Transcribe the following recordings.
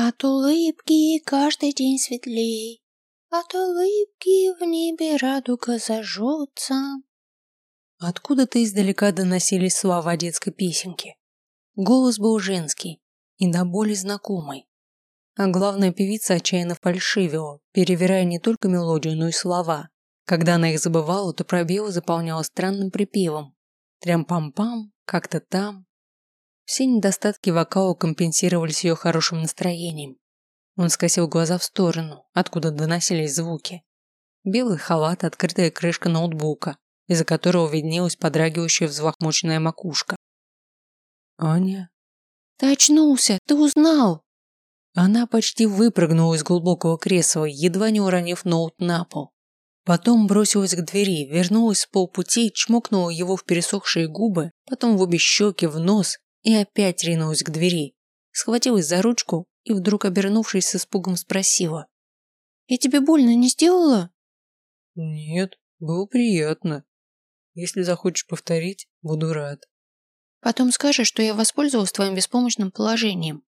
От улыбки каждый день светлей, От улыбки в небе радуга зажжется. Откуда-то издалека доносились слова детской песенки. Голос был женский и до боли знакомый. А главная певица отчаянно фальшивила, перевирая не только мелодию, но и слова. Когда она их забывала, то пробел заполняла странным припевом. Трям-пам-пам, как-то там. Все недостатки вокала компенсировались ее хорошим настроением. Он скосил глаза в сторону, откуда доносились звуки. Белый халат, открытая крышка ноутбука, из-за которого виднелась подрагивающая взлохмоченная макушка. «Аня?» «Ты очнулся! Ты узнал!» Она почти выпрыгнула из глубокого кресла, едва не уронив ноут на пол. Потом бросилась к двери, вернулась с полпути, чмокнула его в пересохшие губы, потом в обе щеки, в нос и опять ринулась к двери. Схватилась за ручку и вдруг, обернувшись с испугом, спросила. «Я тебе больно не сделала?» «Нет, было приятно. Если захочешь повторить, буду рад». «Потом скажешь, что я воспользовалась твоим беспомощным положением».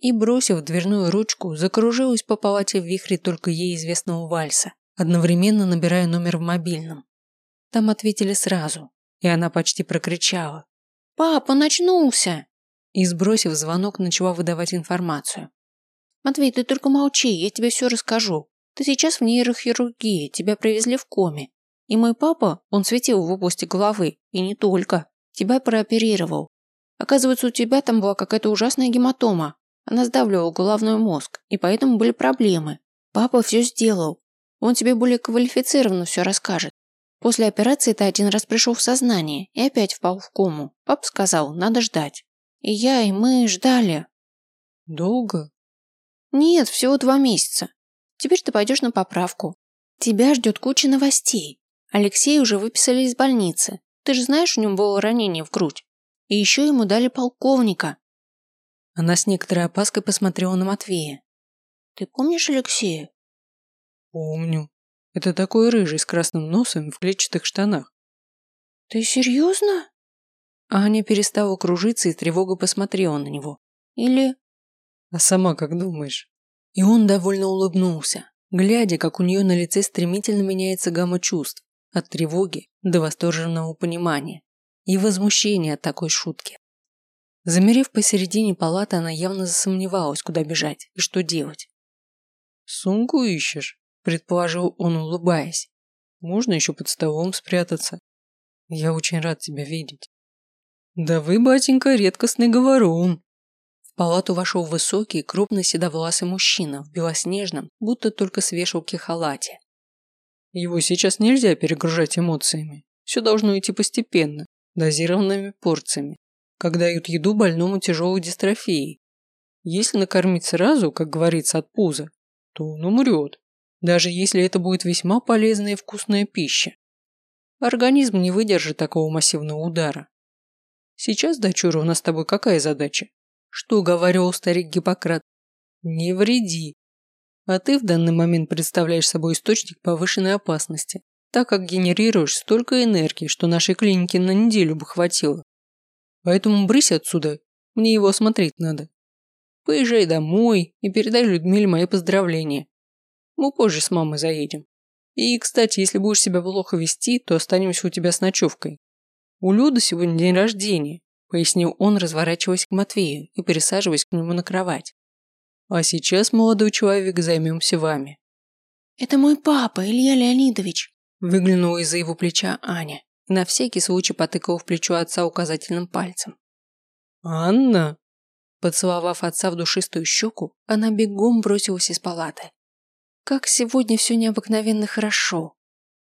И, бросив дверную ручку, закружилась по палате в вихре только ей известного вальса одновременно набирая номер в мобильном. Там ответили сразу, и она почти прокричала. «Папа, начнулся!» И, сбросив звонок, начала выдавать информацию. «Матвей, ты только молчи, я тебе все расскажу. Ты сейчас в нейрохирургии, тебя привезли в коме. И мой папа, он светил в области головы, и не только. Тебя прооперировал. Оказывается, у тебя там была какая-то ужасная гематома. Она сдавливала головной мозг, и поэтому были проблемы. Папа все сделал. Он тебе более квалифицированно все расскажет. После операции ты один раз пришел в сознание и опять впал в кому. Пап сказал, надо ждать. И я, и мы ждали. Долго? Нет, всего два месяца. Теперь ты пойдешь на поправку. Тебя ждет куча новостей. Алексей уже выписали из больницы. Ты же знаешь, у него было ранение в грудь. И еще ему дали полковника. Она с некоторой опаской посмотрела на Матвея. Ты помнишь Алексея? Помню. Это такой рыжий с красным носом в клетчатых штанах. Ты серьезно? Аня перестала кружиться и тревога посмотрела на него. Или... А сама как думаешь? И он довольно улыбнулся, глядя, как у нее на лице стремительно меняется гамма чувств, от тревоги до восторженного понимания и возмущения от такой шутки. Замерев посередине палаты, она явно засомневалась, куда бежать и что делать. «Сумку ищешь?» Предположил он, улыбаясь. Можно еще под столом спрятаться. Я очень рад тебя видеть. Да вы, батенька, редкостный говорун. В палату вошел высокий, крупный седовласый мужчина в белоснежном, будто только с вешалки халате. Его сейчас нельзя перегружать эмоциями. Все должно идти постепенно, дозированными порциями, как дают еду больному тяжелой дистрофией. Если накормить сразу, как говорится, от пуза, то он умрет даже если это будет весьма полезная и вкусная пища. Организм не выдержит такого массивного удара. Сейчас, дочура, у нас с тобой какая задача? Что говорил старик Гиппократ? Не вреди. А ты в данный момент представляешь собой источник повышенной опасности, так как генерируешь столько энергии, что нашей клинике на неделю бы хватило. Поэтому брысь отсюда, мне его осмотреть надо. Поезжай домой и передай Людмиле мои поздравления. Мы позже с мамой заедем. И, кстати, если будешь себя плохо вести, то останемся у тебя с ночевкой. У Люды сегодня день рождения, пояснил он, разворачиваясь к Матвею и пересаживаясь к нему на кровать. А сейчас, молодой человек, займемся вами. Это мой папа, Илья Леонидович. Выглянула из-за его плеча Аня и на всякий случай потыкала в плечо отца указательным пальцем. «Анна?» Поцеловав отца в душистую щеку, она бегом бросилась из палаты. Как сегодня все необыкновенно хорошо.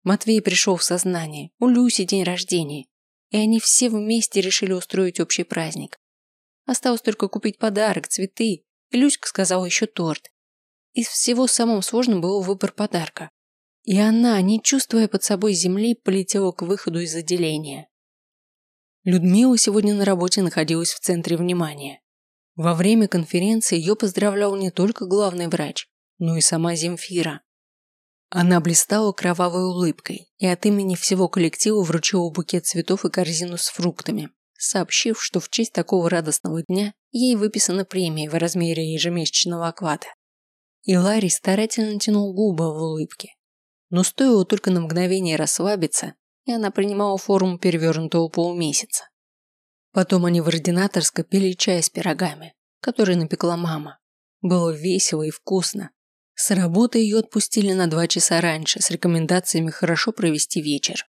Матвей пришел в сознание, у Люси день рождения, и они все вместе решили устроить общий праздник. Осталось только купить подарок, цветы, и Люська сказала еще торт. Из всего самым сложным был выбор подарка. И она, не чувствуя под собой земли, полетела к выходу из отделения. Людмила сегодня на работе находилась в центре внимания. Во время конференции ее поздравлял не только главный врач, но и сама Земфира. Она блистала кровавой улыбкой и от имени всего коллектива вручила букет цветов и корзину с фруктами, сообщив, что в честь такого радостного дня ей выписана премия в размере ежемесячного оклада. И Ларри старательно тянул губы в улыбке. Но стоило только на мгновение расслабиться, и она принимала форму перевернутого полумесяца. Потом они в ординаторской пили чай с пирогами, который напекла мама. Было весело и вкусно. С работы ее отпустили на два часа раньше с рекомендациями хорошо провести вечер.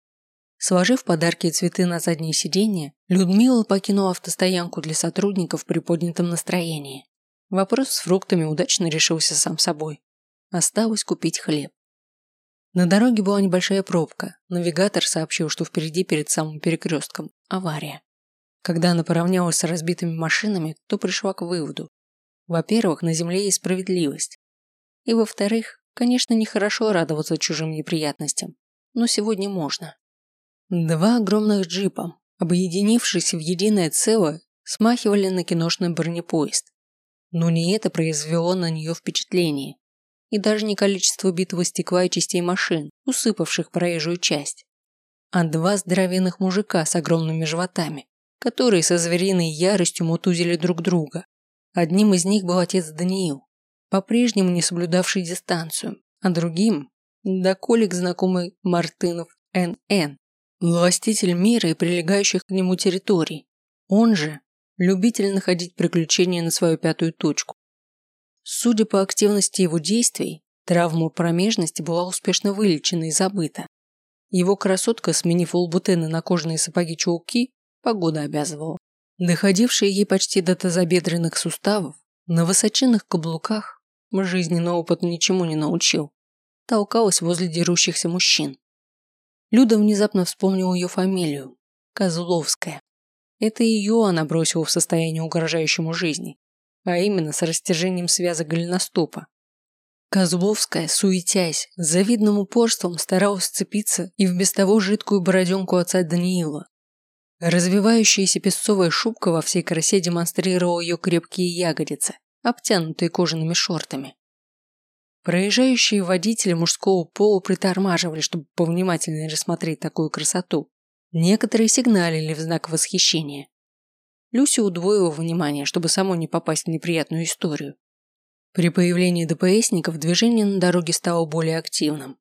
Сложив подарки и цветы на заднее сиденье, Людмила покинула автостоянку для сотрудников при поднятом настроении. Вопрос с фруктами удачно решился сам собой. Осталось купить хлеб. На дороге была небольшая пробка. Навигатор сообщил, что впереди перед самым перекрестком авария. Когда она поравнялась с разбитыми машинами, то пришла к выводу. Во-первых, на земле есть справедливость. И во-вторых, конечно, нехорошо радоваться чужим неприятностям. Но сегодня можно. Два огромных джипа, объединившись в единое целое, смахивали на киношный бронепоезд. Но не это произвело на нее впечатление. И даже не количество битого стекла и частей машин, усыпавших проезжую часть. А два здоровенных мужика с огромными животами, которые со звериной яростью мутузили друг друга. Одним из них был отец Даниил, по-прежнему не соблюдавший дистанцию, а другим – доколик знакомый Мартынов Н.Н., властитель мира и прилегающих к нему территорий. Он же – любитель находить приключения на свою пятую точку. Судя по активности его действий, травма промежности была успешно вылечена и забыта. Его красотка, сменив лбутены на кожаные сапоги-чулки, погода обязывала. Доходившие ей почти до тазобедренных суставов, на высоченных каблуках, жизненный опыт ничему не научил, толкалась возле дерущихся мужчин. Люда внезапно вспомнила ее фамилию – Козловская. Это ее она бросила в состояние угрожающему жизни, а именно с растяжением связок голеностопа. Козловская, суетясь, с завидным упорством старалась сцепиться и в без того жидкую бороденку отца Даниила. Развивающаяся песцовая шубка во всей красе демонстрировала ее крепкие ягодицы, обтянутые кожаными шортами. Проезжающие водители мужского пола притормаживали, чтобы повнимательнее рассмотреть такую красоту. Некоторые сигналили в знак восхищения. Люся удвоила внимание, чтобы самой не попасть в неприятную историю. При появлении ДПСников движение на дороге стало более активным.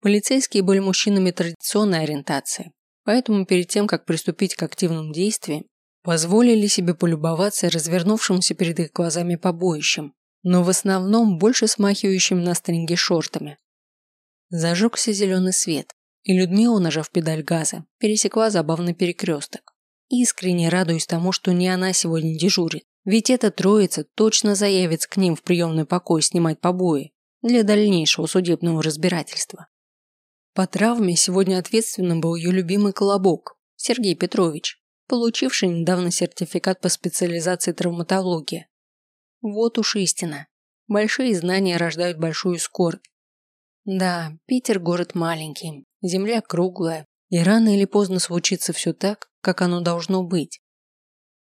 Полицейские были мужчинами традиционной ориентации, поэтому перед тем, как приступить к активным действиям, позволили себе полюбоваться развернувшимся перед их глазами побоищем но в основном больше смахивающим на стринги шортами. Зажегся зеленый свет, и Людмила, нажав педаль газа, пересекла забавный перекресток. Искренне радуясь тому, что не она сегодня дежурит, ведь эта троица точно заявится к ним в приемный покой снимать побои для дальнейшего судебного разбирательства. По травме сегодня ответственным был ее любимый колобок, Сергей Петрович, получивший недавно сертификат по специализации травматология вот уж истина. Большие знания рождают большую скорбь. Да, Питер город маленький, земля круглая, и рано или поздно случится все так, как оно должно быть.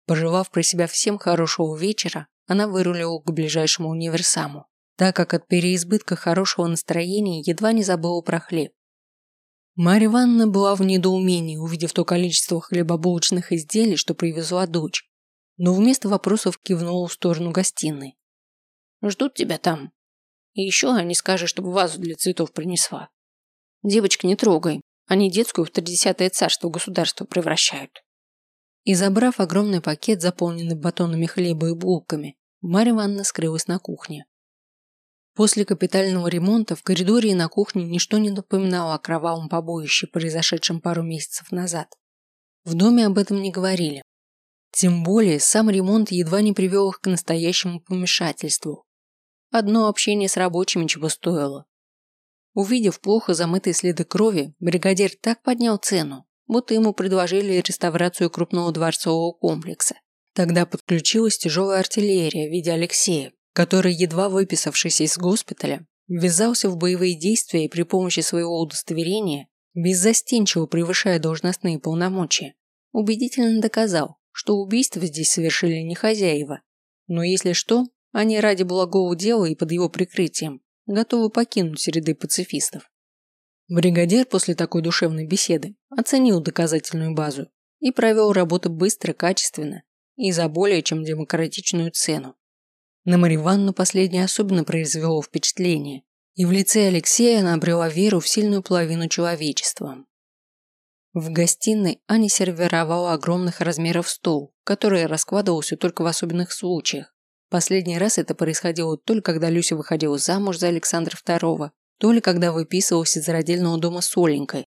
Пожелав про себя всем хорошего вечера, она вырулила к ближайшему универсаму, так как от переизбытка хорошего настроения едва не забыла про хлеб. Марья Ивановна была в недоумении, увидев то количество хлебобулочных изделий, что привезла дочь но вместо вопросов кивнул в сторону гостиной. «Ждут тебя там. И еще не скажешь, чтобы вазу для цветов принесла. Девочка, не трогай. Они детскую в тридесятое царство государства превращают». И забрав огромный пакет, заполненный батонами хлеба и булками, Марья Ивановна скрылась на кухне. После капитального ремонта в коридоре и на кухне ничто не напоминало о кровавом побоище, произошедшем пару месяцев назад. В доме об этом не говорили, тем более сам ремонт едва не привел их к настоящему помешательству. Одно общение с рабочими чего стоило. Увидев плохо замытые следы крови, бригадир так поднял цену, будто ему предложили реставрацию крупного дворцового комплекса. Тогда подключилась тяжелая артиллерия в виде Алексея, который, едва выписавшись из госпиталя, ввязался в боевые действия и при помощи своего удостоверения, беззастенчиво превышая должностные полномочия, убедительно доказал, что убийство здесь совершили не хозяева. Но если что, они ради благого дела и под его прикрытием готовы покинуть ряды пацифистов. Бригадир после такой душевной беседы оценил доказательную базу и провел работу быстро, качественно и за более чем демократичную цену. На Марию Ивановну последнее особенно произвело впечатление, и в лице Алексея она обрела веру в сильную половину человечества. В гостиной Аня сервировала огромных размеров стол, который раскладывался только в особенных случаях. Последний раз это происходило то ли когда Люся выходила замуж за Александра II, то ли когда выписывалась из родильного дома с Оленькой.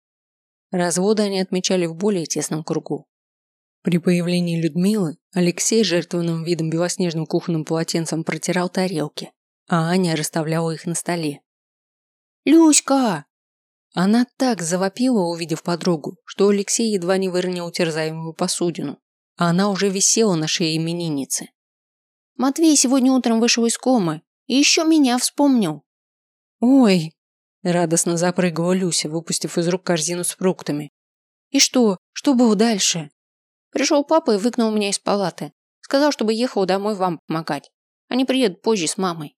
Разводы они отмечали в более тесном кругу. При появлении Людмилы Алексей жертвенным видом белоснежным кухонным полотенцем протирал тарелки, а Аня расставляла их на столе. «Люська!» Она так завопила, увидев подругу, что Алексей едва не выронил терзаемую посудину, а она уже висела на шее именинницы. «Матвей сегодня утром вышел из комы и еще меня вспомнил». «Ой!» – радостно запрыгала Люся, выпустив из рук корзину с фруктами. «И что? Что было дальше?» Пришел папа и выгнал меня из палаты. Сказал, чтобы ехал домой вам помогать. Они приедут позже с мамой.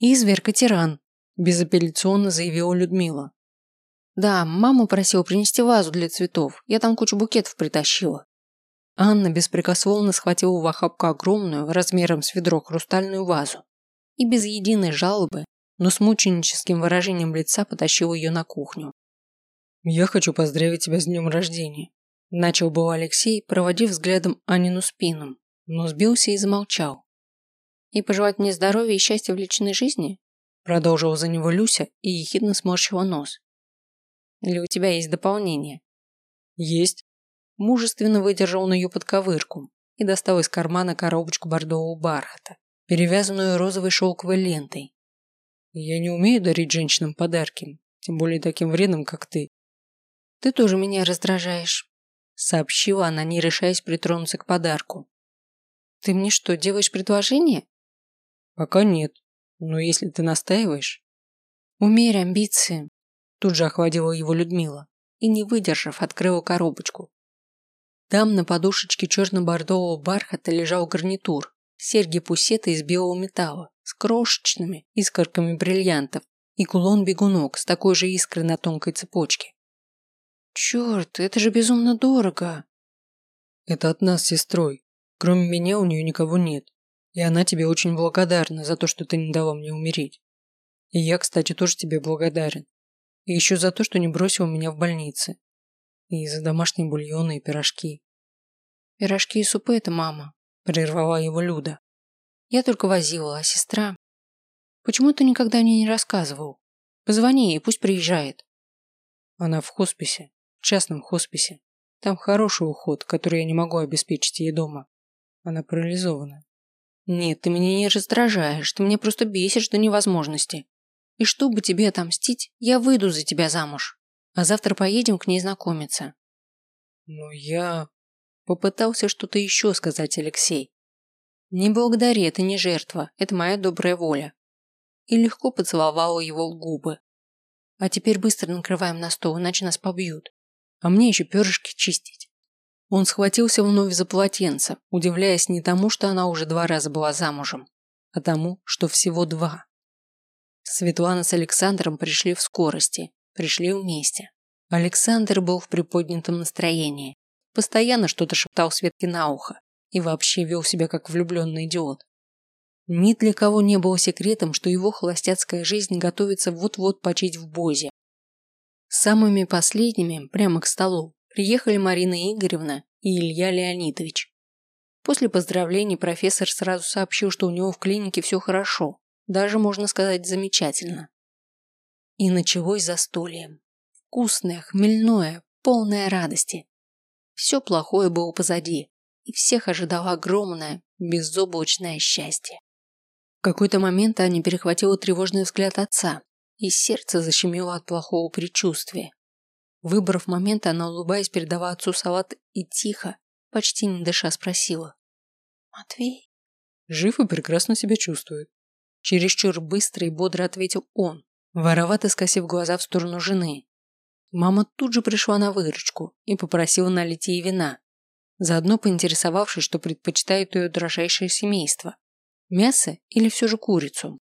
«Изверг-тиран», – безапелляционно заявила Людмила. Да, маму просил принести вазу для цветов. Я там кучу букетов притащила. Анна беспрекословно схватила в охапку огромную, размером с ведро, хрустальную вазу. И без единой жалобы, но с мученическим выражением лица потащила ее на кухню. «Я хочу поздравить тебя с днем рождения», – начал был Алексей, проводив взглядом Анину спину, но сбился и замолчал. «И пожелать мне здоровья и счастья в личной жизни?» Продолжила за него Люся и ехидно сморщила нос. Или у тебя есть дополнение? Есть. Мужественно выдержал он ее подковырку и достал из кармана коробочку бордового бархата, перевязанную розовой шелковой лентой. Я не умею дарить женщинам подарки, тем более таким вредным, как ты. Ты тоже меня раздражаешь, сообщила она, не решаясь притронуться к подарку. Ты мне что, делаешь предложение? Пока нет, но если ты настаиваешь... Умерь амбиции, Тут же охватила его Людмила и, не выдержав, открыла коробочку. Там на подушечке черно-бордового бархата лежал гарнитур, серьги-пусеты из белого металла с крошечными искорками бриллиантов и кулон-бегунок с такой же искрой на тонкой цепочке. «Черт, это же безумно дорого!» «Это от нас с сестрой. Кроме меня у нее никого нет. И она тебе очень благодарна за то, что ты не дала мне умереть. И я, кстати, тоже тебе благодарен. И еще за то, что не бросил меня в больнице. И за домашние бульоны и пирожки. Пирожки и супы – это мама, прервала его Люда. Я только возила, а сестра... Почему ты никогда мне не рассказывал? Позвони ей, пусть приезжает. Она в хосписе, в частном хосписе. Там хороший уход, который я не могу обеспечить ей дома. Она парализована. Нет, ты меня не раздражаешь, ты меня просто бесишь до невозможности. И чтобы тебе отомстить, я выйду за тебя замуж. А завтра поедем к ней знакомиться. Но я... Попытался что-то еще сказать Алексей. Не благодари, это не жертва, это моя добрая воля. И легко поцеловала его в губы. А теперь быстро накрываем на стол, иначе нас побьют. А мне еще перышки чистить. Он схватился вновь за полотенце, удивляясь не тому, что она уже два раза была замужем, а тому, что всего два. Светлана с Александром пришли в скорости, пришли вместе. Александр был в приподнятом настроении, постоянно что-то шептал Светке на ухо и вообще вел себя как влюбленный идиот. Ни для кого не было секретом, что его холостяцкая жизнь готовится вот-вот почить в Бозе. Самыми последними, прямо к столу, приехали Марина Игоревна и Илья Леонидович. После поздравлений профессор сразу сообщил, что у него в клинике все хорошо, даже, можно сказать, замечательно. И началось застолье. Вкусное, хмельное, полное радости. Все плохое было позади, и всех ожидало огромное, безоблачное счастье. В какой-то момент Аня перехватила тревожный взгляд отца, и сердце защемило от плохого предчувствия. Выбрав момент, она, улыбаясь, передала отцу салат и тихо, почти не дыша, спросила. «Матвей?» «Жив и прекрасно себя чувствует», Чересчур быстро и бодро ответил он, воровато скосив глаза в сторону жены. Мама тут же пришла на выручку и попросила налить ей вина, заодно поинтересовавшись, что предпочитает ее дрожайшее семейство – мясо или все же курицу.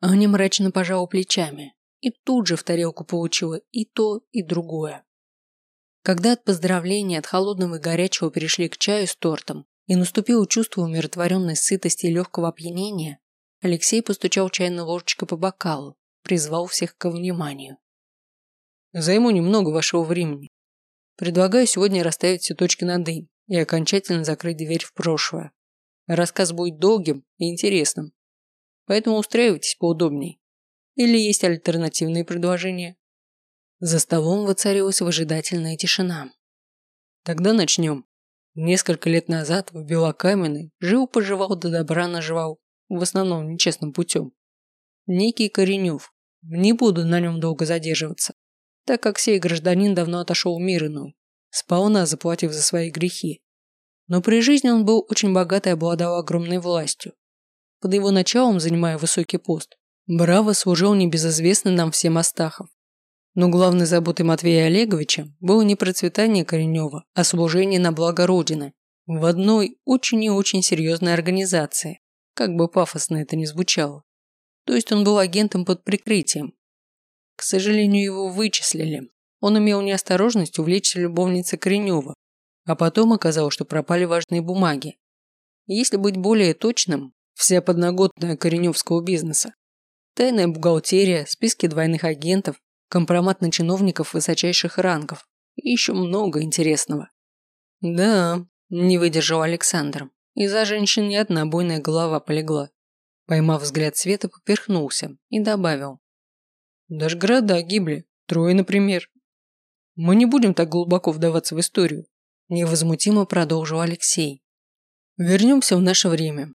Аня мрачно пожала плечами и тут же в тарелку получила и то, и другое. Когда от поздравления, от холодного и горячего перешли к чаю с тортом, и наступило чувство умиротворенной сытости и легкого опьянения, Алексей постучал чайной ложечкой по бокалу, призвал всех к вниманию. «Займу немного вашего времени. Предлагаю сегодня расставить все точки над «и» и окончательно закрыть дверь в прошлое. Рассказ будет долгим и интересным. Поэтому устраивайтесь поудобней. Или есть альтернативные предложения? За столом воцарилась выжидательная тишина. Тогда начнем. Несколько лет назад в Белокаменной жил-поживал до добра наживал, в основном нечестным путем. Некий Коренев. Не буду на нем долго задерживаться, так как сей гражданин давно отошел в мир иной, сполна заплатив за свои грехи. Но при жизни он был очень богат и обладал огромной властью. Под его началом, занимая высокий пост, браво служил небезызвестный нам всем Астахов. Но главной заботой Матвея Олеговича было не процветание Коренева, а служение на благо Родины в одной очень и очень серьезной организации, как бы пафосно это ни звучало. То есть он был агентом под прикрытием. К сожалению, его вычислили. Он имел неосторожность увлечься любовницей Коренева, а потом оказалось, что пропали важные бумаги. Если быть более точным, вся подноготная Кореневского бизнеса. Тайная бухгалтерия, списки двойных агентов, компромат на чиновников высочайших рангов и еще много интересного. Да, не выдержал Александр. Из-за женщин ни одна буйная голова полегла. Поймав взгляд Света, поперхнулся и добавил. Даже города гибли. Трое, например. Мы не будем так глубоко вдаваться в историю. Невозмутимо продолжил Алексей. Вернемся в наше время.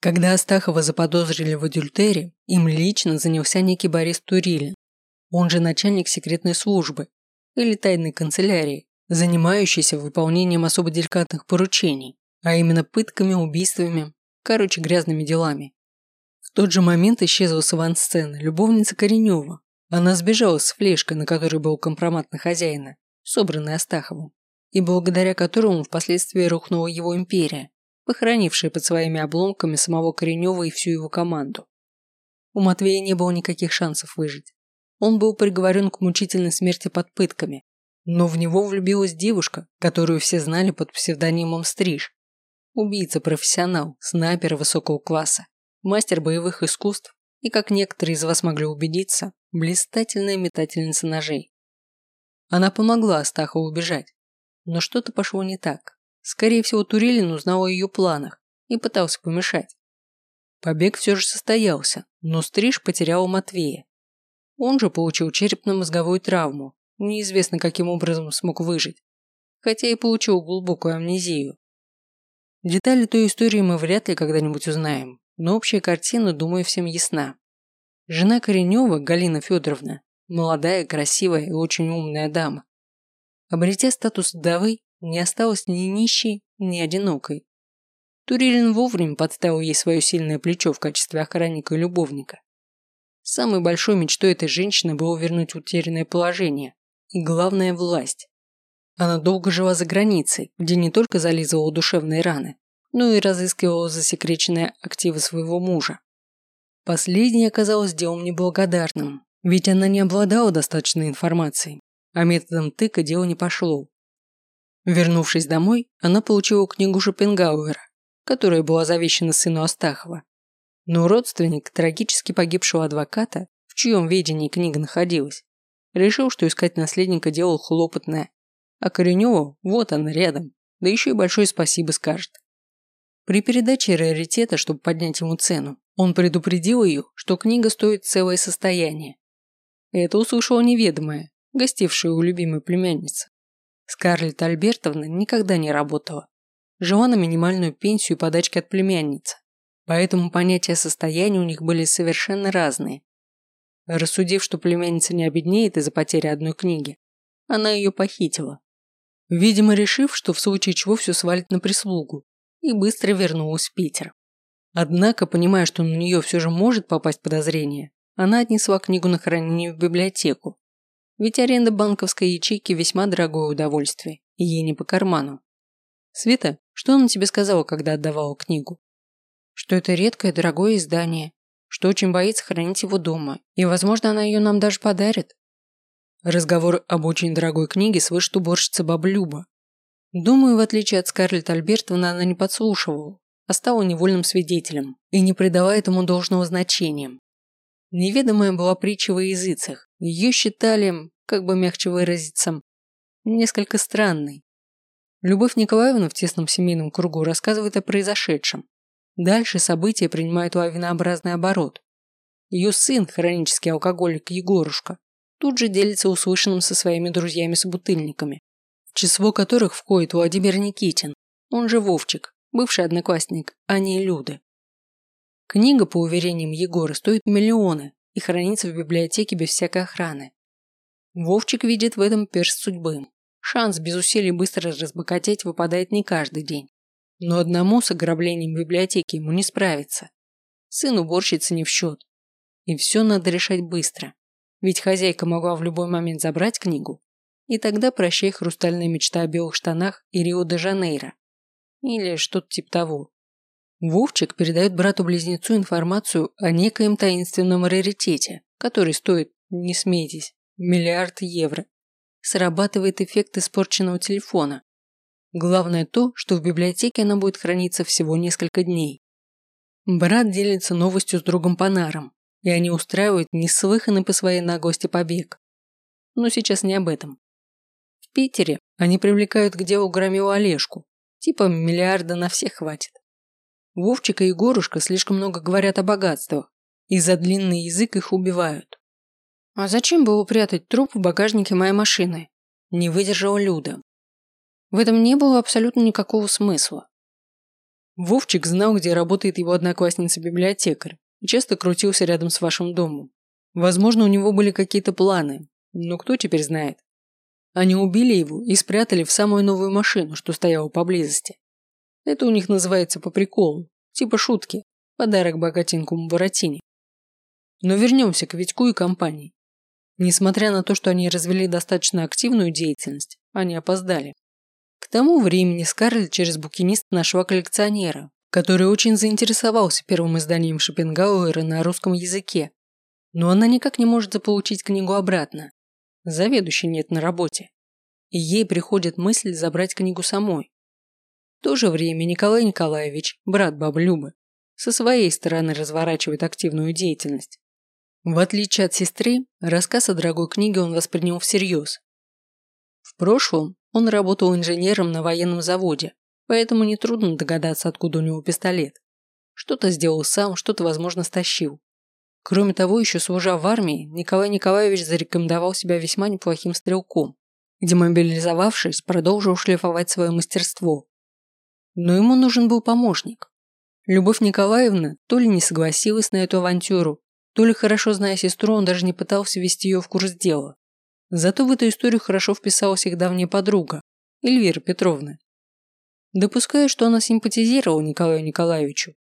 Когда Астахова заподозрили в адюльтере, им лично занялся некий Борис Турилин, он же начальник секретной службы или тайной канцелярии, занимающийся выполнением особо деликатных поручений, а именно пытками, убийствами, короче, грязными делами. В тот же момент исчезла с авансцены любовница Коренева. Она сбежала с флешкой, на которой был компромат на хозяина, собранный Астаховым, и благодаря которому впоследствии рухнула его империя, похоронившая под своими обломками самого Коренева и всю его команду. У Матвея не было никаких шансов выжить. Он был приговорен к мучительной смерти под пытками, но в него влюбилась девушка, которую все знали под псевдонимом Стриж. Убийца-профессионал, снайпер высокого класса, мастер боевых искусств и, как некоторые из вас могли убедиться, блистательная метательница ножей. Она помогла Астахову убежать, но что-то пошло не так. Скорее всего, Турелин узнал о ее планах и пытался помешать. Побег все же состоялся, но Стриж потерял Матвея он же получил черепно-мозговую травму, неизвестно каким образом смог выжить, хотя и получил глубокую амнезию. Детали той истории мы вряд ли когда-нибудь узнаем, но общая картина, думаю, всем ясна. Жена Коренева, Галина Федоровна, молодая, красивая и очень умная дама. Обретя статус вдовы, не осталась ни нищей, ни одинокой. Турилин вовремя подставил ей свое сильное плечо в качестве охранника и любовника. Самой большой мечтой этой женщины было вернуть утерянное положение и, главное, власть. Она долго жила за границей, где не только зализывала душевные раны, но и разыскивала засекреченные активы своего мужа. Последнее оказалось делом неблагодарным, ведь она не обладала достаточной информацией, а методом тыка дело не пошло. Вернувшись домой, она получила книгу Шопенгауэра, которая была завещана сыну Астахова, но родственник трагически погибшего адвоката, в чьем ведении книга находилась, решил, что искать наследника делал хлопотное, а Кореневу вот он рядом, да еще и большое спасибо скажет. При передаче раритета, чтобы поднять ему цену, он предупредил ее, что книга стоит целое состояние. Это услышала неведомая, гостившая у любимой племянницы. Скарлетт Альбертовна никогда не работала. Жила на минимальную пенсию и подачки от племянницы. Поэтому понятия состояния у них были совершенно разные. Рассудив, что племянница не обеднеет из-за потери одной книги, она ее похитила. Видимо, решив, что в случае чего все свалит на прислугу, и быстро вернулась в Питер. Однако, понимая, что на нее все же может попасть подозрение, она отнесла книгу на хранение в библиотеку. Ведь аренда банковской ячейки весьма дорогое удовольствие, и ей не по карману. Света, что она тебе сказала, когда отдавала книгу? что это редкое дорогое издание, что очень боится хранить его дома, и, возможно, она ее нам даже подарит. Разговор об очень дорогой книге слышит уборщица баба Люба. Думаю, в отличие от Скарлетт Альбертовны, она не подслушивала, а стала невольным свидетелем и не придала этому должного значения. Неведомая была притча во языцах. Ее считали, как бы мягче выразиться, несколько странной. Любовь Николаевна в тесном семейном кругу рассказывает о произошедшем. Дальше события принимают лавинообразный оборот. Ее сын, хронический алкоголик Егорушка, тут же делится услышанным со своими друзьями-собутыльниками, в число которых входит Владимир Никитин, он же Вовчик, бывший одноклассник Ани и Люды. Книга, по уверениям Егора, стоит миллионы и хранится в библиотеке без всякой охраны. Вовчик видит в этом перст судьбы. Шанс без усилий быстро разбогатеть выпадает не каждый день. Но одному с ограблением библиотеки ему не справиться. Сын уборщицы не в счет. И все надо решать быстро. Ведь хозяйка могла в любой момент забрать книгу. И тогда прощай хрустальная мечта о белых штанах и Рио-де-Жанейро. Или что-то типа того. Вовчик передает брату-близнецу информацию о некоем таинственном раритете, который стоит, не смейтесь, миллиард евро. Срабатывает эффект испорченного телефона. Главное то, что в библиотеке она будет храниться всего несколько дней. Брат делится новостью с другом Панаром, и они устраивают неслыханный по своей наглости побег. Но сейчас не об этом. В Питере они привлекают к делу громилу Олежку, типа миллиарда на всех хватит. Вовчик и Егорушка слишком много говорят о богатствах, и за длинный язык их убивают. А зачем было прятать труп в багажнике моей машины? Не выдержала Люда. В этом не было абсолютно никакого смысла. Вовчик знал, где работает его одноклассница-библиотекарь, и часто крутился рядом с вашим домом. Возможно, у него были какие-то планы, но кто теперь знает? Они убили его и спрятали в самую новую машину, что стояла поблизости. Это у них называется по приколу, типа шутки, подарок богатенькому Буратине. Но вернемся к Витьку и компании. Несмотря на то, что они развели достаточно активную деятельность, они опоздали. К тому времени Скарлетт через букинист нашла коллекционера, который очень заинтересовался первым изданием Шопенгауэра на русском языке. Но она никак не может заполучить книгу обратно. Заведующей нет на работе. И ей приходит мысль забрать книгу самой. То же время Николай Николаевич, брат бабы Любы, со своей стороны разворачивает активную деятельность. В отличие от сестры, рассказ о дорогой книге он воспринял всерьез. В прошлом он работал инженером на военном заводе, поэтому нетрудно догадаться, откуда у него пистолет. Что-то сделал сам, что-то, возможно, стащил. Кроме того, еще служа в армии, Николай Николаевич зарекомендовал себя весьма неплохим стрелком, демобилизовавшись, продолжил шлифовать свое мастерство. Но ему нужен был помощник. Любовь Николаевна то ли не согласилась на эту авантюру, то ли хорошо зная сестру, он даже не пытался ввести ее в курс дела. Зато в эту историю хорошо вписалась их давняя подруга, Эльвира Петровна. Допускаю, что она симпатизировала Николаю Николаевичу.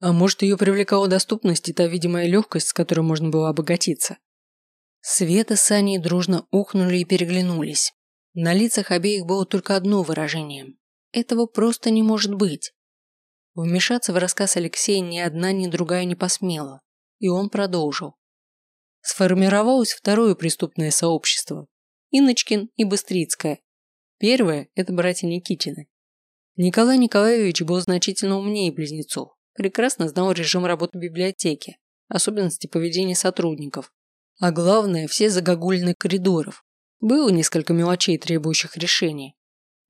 А может, ее привлекала доступность и та видимая легкость, с которой можно было обогатиться. Света с Аней дружно ухнули и переглянулись. На лицах обеих было только одно выражение этого просто не может быть. Вмешаться в рассказ Алексея ни одна, ни другая не посмела, и он продолжил. Сформировалось второе преступное сообщество – Иночкин и Быстрицкая. Первое – это братья Никитины. Николай Николаевич был значительно умнее близнецов, прекрасно знал режим работы библиотеки, особенности поведения сотрудников, а главное – все загогульные коридоров. Было несколько мелочей, требующих решения,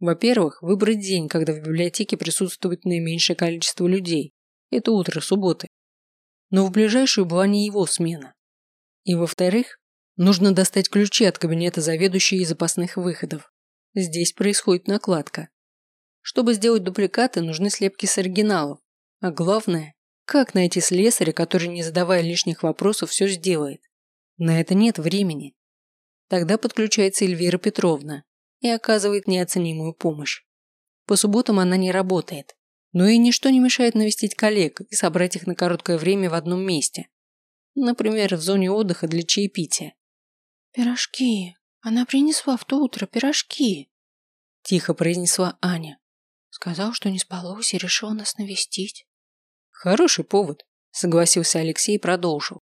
во-первых, выбрать день, когда в библиотеке присутствует наименьшее количество людей. Это утро субботы. Но в ближайшую была не его смена. И во-вторых, нужно достать ключи от кабинета заведующей и запасных выходов. Здесь происходит накладка. Чтобы сделать дубликаты, нужны слепки с оригиналов. А главное, как найти слесаря, который, не задавая лишних вопросов, все сделает. На это нет времени. Тогда подключается Эльвира Петровна, и оказывает неоценимую помощь. По субботам она не работает, но и ничто не мешает навестить коллег и собрать их на короткое время в одном месте. Например, в зоне отдыха для чаепития. «Пирожки. Она принесла в то утро пирожки», – тихо произнесла Аня. Сказал, что не спалось и решил нас навестить. «Хороший повод», – согласился Алексей и продолжил.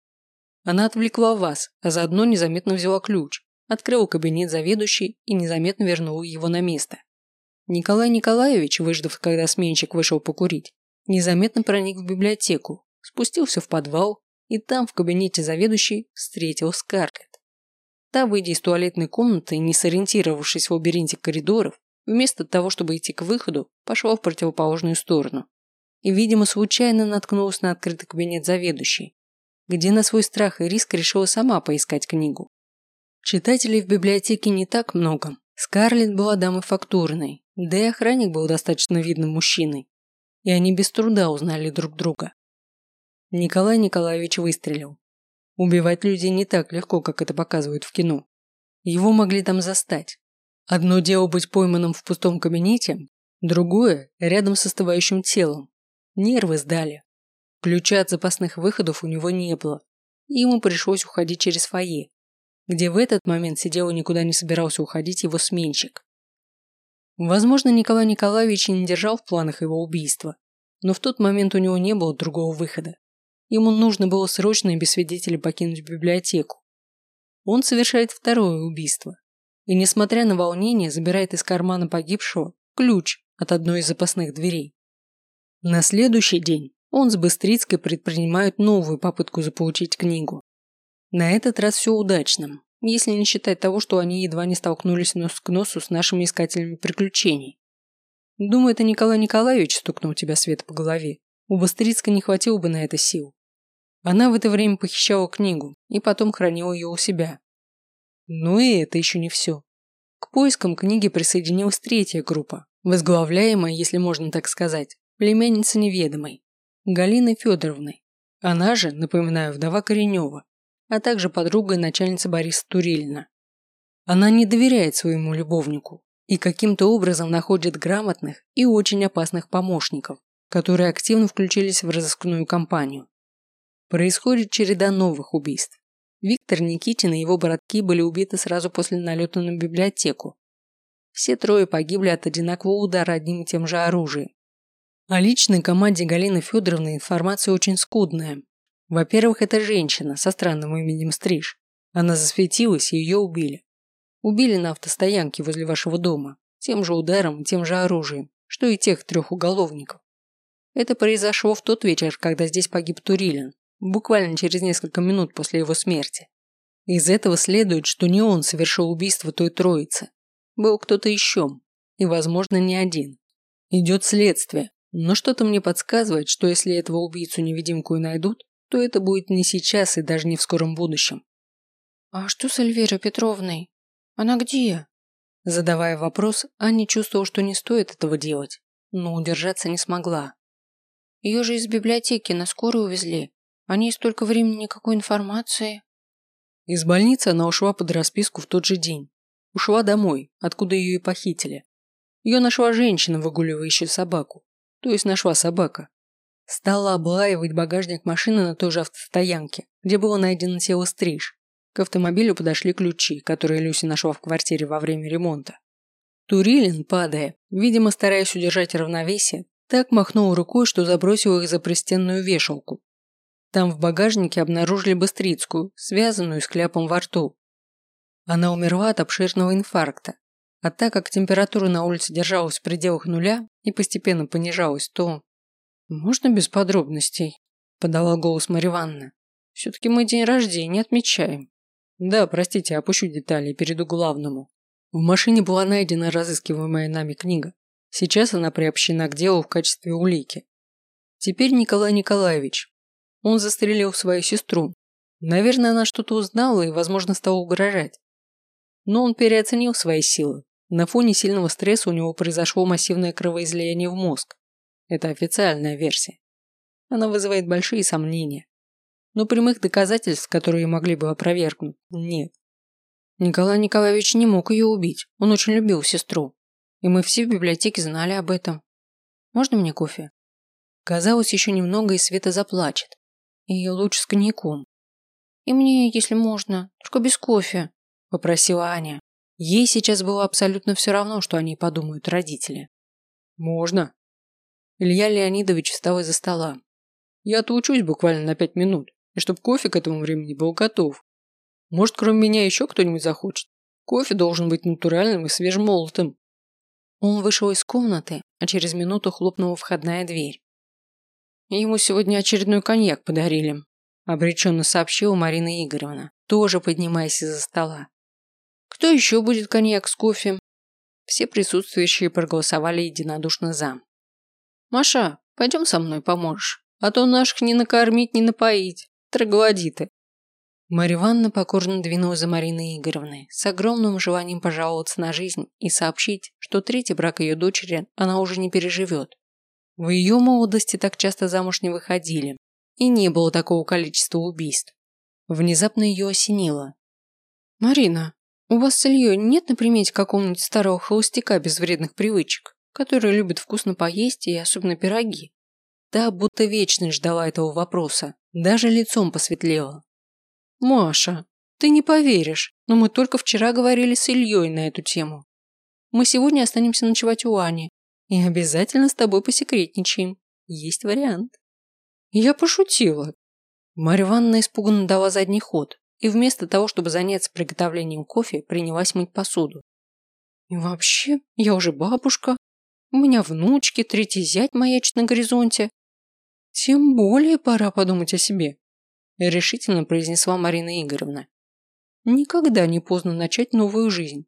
Она отвлекла вас, а заодно незаметно взяла ключ открыл кабинет заведующий и незаметно вернул его на место. Николай Николаевич, выждав, когда сменщик вышел покурить, незаметно проник в библиотеку, спустился в подвал и там, в кабинете заведующей, встретил Скарлетт. Та, выйдя из туалетной комнаты и не сориентировавшись в лабиринте коридоров, вместо того, чтобы идти к выходу, пошла в противоположную сторону. И, видимо, случайно наткнулась на открытый кабинет заведующей, где на свой страх и риск решила сама поискать книгу. Читателей в библиотеке не так много. Скарлетт была дамой фактурной, да и охранник был достаточно видным мужчиной. И они без труда узнали друг друга. Николай Николаевич выстрелил. Убивать людей не так легко, как это показывают в кино. Его могли там застать. Одно дело быть пойманным в пустом кабинете, другое – рядом с остывающим телом. Нервы сдали. Ключа от запасных выходов у него не было, ему пришлось уходить через фойе, где в этот момент сидел и никуда не собирался уходить его сменщик. Возможно, Николай Николаевич и не держал в планах его убийства, но в тот момент у него не было другого выхода. Ему нужно было срочно и без свидетелей покинуть библиотеку. Он совершает второе убийство. И, несмотря на волнение, забирает из кармана погибшего ключ от одной из запасных дверей. На следующий день он с Быстрицкой предпринимают новую попытку заполучить книгу. На этот раз все удачно, если не считать того, что они едва не столкнулись нос к носу с нашими искателями приключений. Думаю, это Николай Николаевич стукнул тебя свет по голове. У Быстрицкой не хватило бы на это сил. Она в это время похищала книгу и потом хранила ее у себя. Но и это еще не все. К поискам книги присоединилась третья группа, возглавляемая, если можно так сказать, племянница неведомой, Галиной Федоровной. Она же, напоминаю, вдова Коренева, а также подруга и начальница Бориса Турилина. Она не доверяет своему любовнику и каким-то образом находит грамотных и очень опасных помощников, которые активно включились в разыскную кампанию. Происходит череда новых убийств. Виктор Никитин и его братки были убиты сразу после налета на библиотеку. Все трое погибли от одинакового удара одним и тем же оружием. О личной команде Галины Федоровны информация очень скудная. Во-первых, это женщина со странным именем Стриж. Она засветилась, и ее убили. Убили на автостоянке возле вашего дома. Тем же ударом, тем же оружием, что и тех трех уголовников. Это произошло в тот вечер, когда здесь погиб Турилин, буквально через несколько минут после его смерти. Из этого следует, что не он совершил убийство той троицы. Был кто-то еще, и, возможно, не один. Идет следствие, но что-то мне подсказывает, что если этого убийцу-невидимку и найдут, то это будет не сейчас и даже не в скором будущем. «А что с Эльвирой Петровной? Она где?» Задавая вопрос, Аня чувствовала, что не стоит этого делать, но удержаться не смогла. Ее же из библиотеки на скорую увезли. О ней столько времени никакой информации. Из больницы она ушла под расписку в тот же день. Ушла домой, откуда ее и похитили. Ее нашла женщина, выгуливающая собаку. То есть нашла собака. Стала облаивать багажник машины на той же автостоянке, где было найдено тело стриж. К автомобилю подошли ключи, которые Люси нашла в квартире во время ремонта. Турилин, падая, видимо, стараясь удержать равновесие, так махнул рукой, что забросил их за пристенную вешалку, там в багажнике обнаружили Быстрицкую, связанную с кляпом во рту. Она умерла от обширного инфаркта. А так как температура на улице держалась в пределах нуля и постепенно понижалась, то... «Можно без подробностей?» – подала голос Марья Ивановна. «Все-таки мы день рождения отмечаем». «Да, простите, опущу детали и перейду к главному. В машине была найдена разыскиваемая нами книга. Сейчас она приобщена к делу в качестве улики. Теперь Николай Николаевич, он застрелил свою сестру. Наверное, она что-то узнала и, возможно, стала угрожать. Но он переоценил свои силы. На фоне сильного стресса у него произошло массивное кровоизлияние в мозг. Это официальная версия. Она вызывает большие сомнения. Но прямых доказательств, которые могли бы опровергнуть, нет. Николай Николаевич не мог ее убить. Он очень любил сестру. И мы все в библиотеке знали об этом. Можно мне кофе? Казалось, еще немного и Света заплачет. И лучше с коньяком. И мне, если можно, только без кофе, попросила Аня. Ей сейчас было абсолютно все равно, что они подумают родители. Можно. Илья Леонидович встал из-за стола. Я-то учусь буквально на пять минут, и чтоб кофе к этому времени был готов. Может, кроме меня еще кто-нибудь захочет? Кофе должен быть натуральным и свежемолотым. Он вышел из комнаты, а через минуту хлопнула входная дверь. Ему сегодня очередной коньяк подарили, обреченно сообщила Марина Игоревна, тоже поднимаясь из-за стола. Кто еще будет коньяк с кофе? Все присутствующие проголосовали единодушно за. Маша, пойдем со мной поможешь, а то наших не накормить, не напоить. Троглодиты. Марья Ивановна покорно двинулась за Мариной Игоревной с огромным желанием пожаловаться на жизнь и сообщить, что третий брак ее дочери она уже не переживет. В ее молодости так часто замуж не выходили, и не было такого количества убийств. Внезапно ее осенило. «Марина, у вас с Ильей нет на примете какого-нибудь старого холостяка без вредных привычек, который любит вкусно поесть и особенно пироги?» Та будто вечно ждала этого вопроса, даже лицом посветлела. «Маша, ты не поверишь, но мы только вчера говорили с Ильей на эту тему. Мы сегодня останемся ночевать у Ани и обязательно с тобой посекретничаем. Есть вариант». Я пошутила. Марья Ивановна испуганно дала задний ход и вместо того, чтобы заняться приготовлением кофе, принялась мыть посуду. «И вообще, я уже бабушка. У меня внучки, третий зять маячит на горизонте. Тем более пора подумать о себе решительно произнесла Марина Игоревна. Никогда не поздно начать новую жизнь.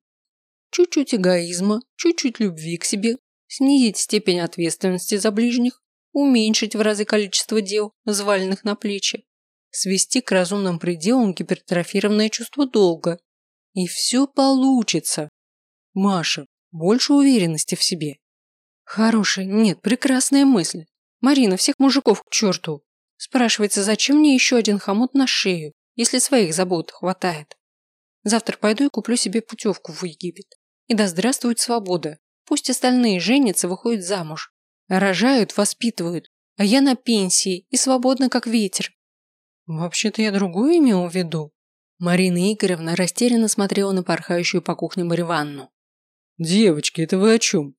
Чуть-чуть эгоизма, чуть-чуть любви к себе, снизить степень ответственности за ближних, уменьшить в разы количество дел, взваленных на плечи, свести к разумным пределам гипертрофированное чувство долга. И все получится. Маша, больше уверенности в себе. Хорошая, нет, прекрасная мысль. Марина, всех мужиков к черту. Спрашивается, зачем мне еще один хомут на шею, если своих забот хватает? Завтра пойду и куплю себе путевку в Египет. И да здравствует свобода. Пусть остальные женятся, выходят замуж. Рожают, воспитывают. А я на пенсии и свободна, как ветер. Вообще-то я другое имел в виду. Марина Игоревна растерянно смотрела на порхающую по кухне Мариванну. «Девочки, это вы о чем?»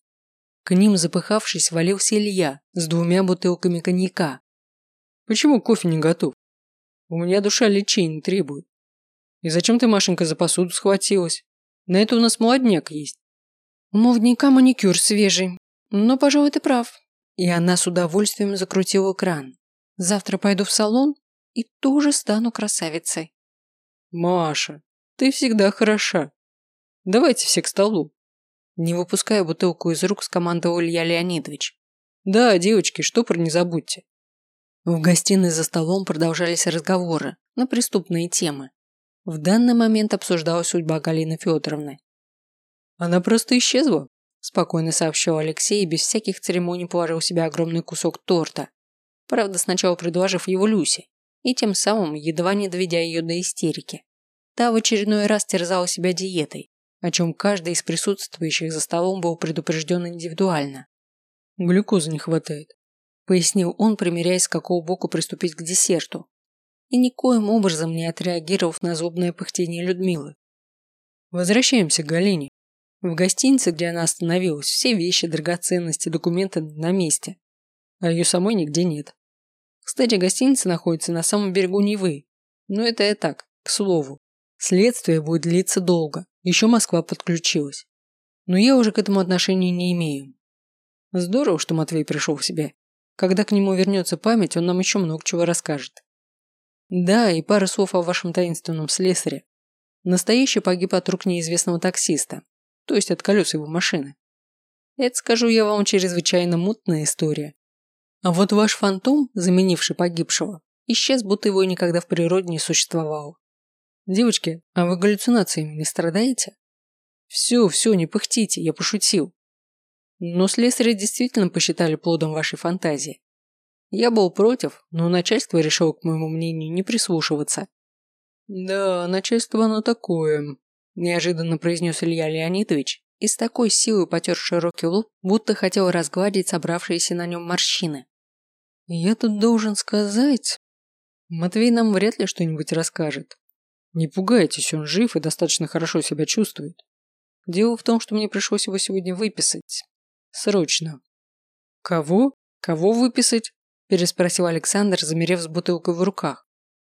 К ним, запыхавшись, валился Илья с двумя бутылками коньяка, Почему кофе не готов? У меня душа лечения требует. И зачем ты, Машенька, за посуду схватилась? На это у нас молодняк есть. У молодняка маникюр свежий. Но, пожалуй, ты прав. И она с удовольствием закрутила кран. Завтра пойду в салон и тоже стану красавицей. Маша, ты всегда хороша. Давайте все к столу. Не выпуская бутылку из рук, скомандовал Илья Леонидович. Да, девочки, штопор не забудьте. В гостиной за столом продолжались разговоры на преступные темы. В данный момент обсуждалась судьба Галины Федоровны. «Она просто исчезла», – спокойно сообщил Алексей и без всяких церемоний положил в себя огромный кусок торта. Правда, сначала предложив его Люсе, и тем самым едва не доведя ее до истерики. Та в очередной раз терзала себя диетой, о чем каждый из присутствующих за столом был предупрежден индивидуально. «Глюкозы не хватает», пояснил он, примеряясь, с какого боку приступить к десерту, и никоим образом не отреагировав на злобное пыхтение Людмилы. Возвращаемся к Галине. В гостинице, где она остановилась, все вещи, драгоценности, документы на месте, а ее самой нигде нет. Кстати, гостиница находится на самом берегу Невы, но это я так, к слову. Следствие будет длиться долго, еще Москва подключилась. Но я уже к этому отношения не имею. Здорово, что Матвей пришел в себя когда к нему вернется память, он нам еще много чего расскажет. Да, и пара слов о вашем таинственном слесаре. Настоящий погиб от рук неизвестного таксиста, то есть от колес его машины. Это, скажу я вам, чрезвычайно мутная история. А вот ваш фантом, заменивший погибшего, исчез, будто его никогда в природе не существовало. Девочки, а вы галлюцинациями не страдаете? Все, все, не пыхтите, я пошутил. Но слесаря действительно посчитали плодом вашей фантазии. Я был против, но начальство решило, к моему мнению, не прислушиваться. «Да, начальство оно такое», – неожиданно произнес Илья Леонидович и с такой силой потер широкий лоб, будто хотел разгладить собравшиеся на нем морщины. «Я тут должен сказать...» Матвей нам вряд ли что-нибудь расскажет. Не пугайтесь, он жив и достаточно хорошо себя чувствует. Дело в том, что мне пришлось его сегодня выписать. Срочно. Кого? Кого выписать? Переспросил Александр, замерев с бутылкой в руках.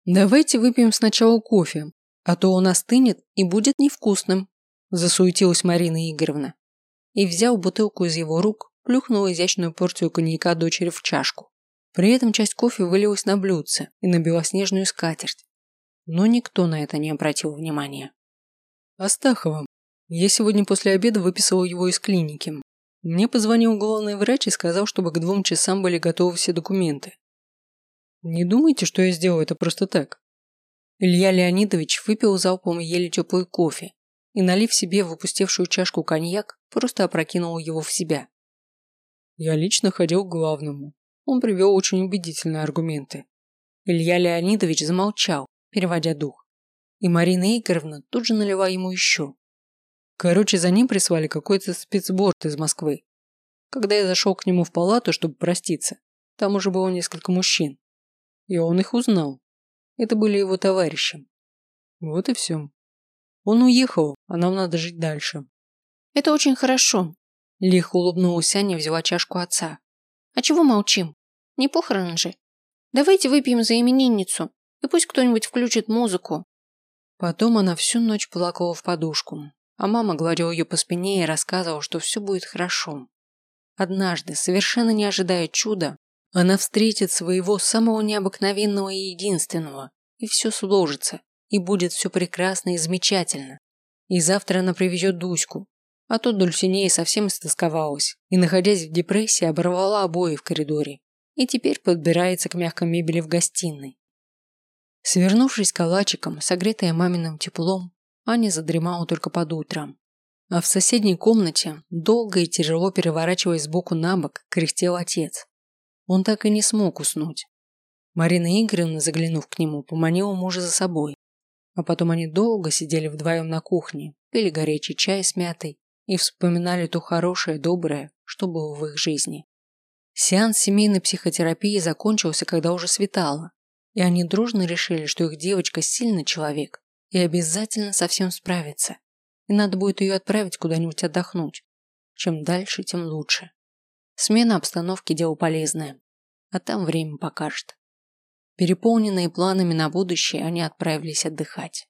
Давайте выпьем сначала кофе, а то он остынет и будет невкусным. засуетилась Марина Игоревна. И, взяв бутылку из его рук, плюхнула изящную порцию коньяка дочери в чашку. При этом часть кофе вылилась на блюдце и на белоснежную скатерть. Но никто на это не обратил внимания. Астахова. Я сегодня после обеда выписал его из клиники. Мне позвонил главный врач и сказал, чтобы к двум часам были готовы все документы. Не думайте, что я сделал это просто так. Илья Леонидович выпил залпом еле теплый кофе и, налив себе в опустевшую чашку коньяк, просто опрокинул его в себя. Я лично ходил к главному, он привел очень убедительные аргументы. Илья Леонидович замолчал, переводя дух. И Марина Игоревна тут же налила ему еще. Короче, за ним прислали какой-то спецборд из Москвы. Когда я зашел к нему в палату, чтобы проститься, там уже было несколько мужчин. И он их узнал. Это были его товарищи. Вот и все. Он уехал, а нам надо жить дальше. Это очень хорошо. Лихо улыбнулась Аня взяла чашку отца. А чего молчим? Не похороны же. Давайте выпьем за именинницу, и пусть кто-нибудь включит музыку. Потом она всю ночь плакала в подушку, а мама гладила ее по спине и рассказывала, что все будет хорошо. Однажды, совершенно не ожидая чуда, она встретит своего самого необыкновенного и единственного, и все сложится, и будет все прекрасно и замечательно. И завтра она привезет Дуську, а тут Дульсинея совсем истосковалась и, находясь в депрессии, оборвала обои в коридоре и теперь подбирается к мягкой мебели в гостиной. Свернувшись калачиком, согретая маминым теплом, Аня задремала только под утром. А в соседней комнате, долго и тяжело переворачиваясь сбоку на бок, кряхтел отец. Он так и не смог уснуть. Марина Игоревна, заглянув к нему, поманила мужа за собой. А потом они долго сидели вдвоем на кухне, пили горячий чай с мятой и вспоминали то хорошее, доброе, что было в их жизни. Сеанс семейной психотерапии закончился, когда уже светало, и они дружно решили, что их девочка сильный человек и обязательно со всем справится, и надо будет ее отправить куда-нибудь отдохнуть. Чем дальше, тем лучше. Смена обстановки – дело полезное, а там время покажет. Переполненные планами на будущее, они отправились отдыхать.